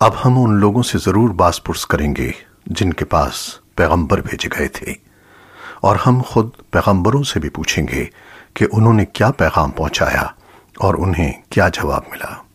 اب ہم ان لوگوں سے ضرور باس پرس کریں گے جن کے پاس پیغمبر بھیجے گئے تھے۔ اور ہم خود پیغمبروں سے بھی پوچھیں گے کہ انہوں نے کیا پیغام پہنچایا اور انہیں کیا جواب ملا۔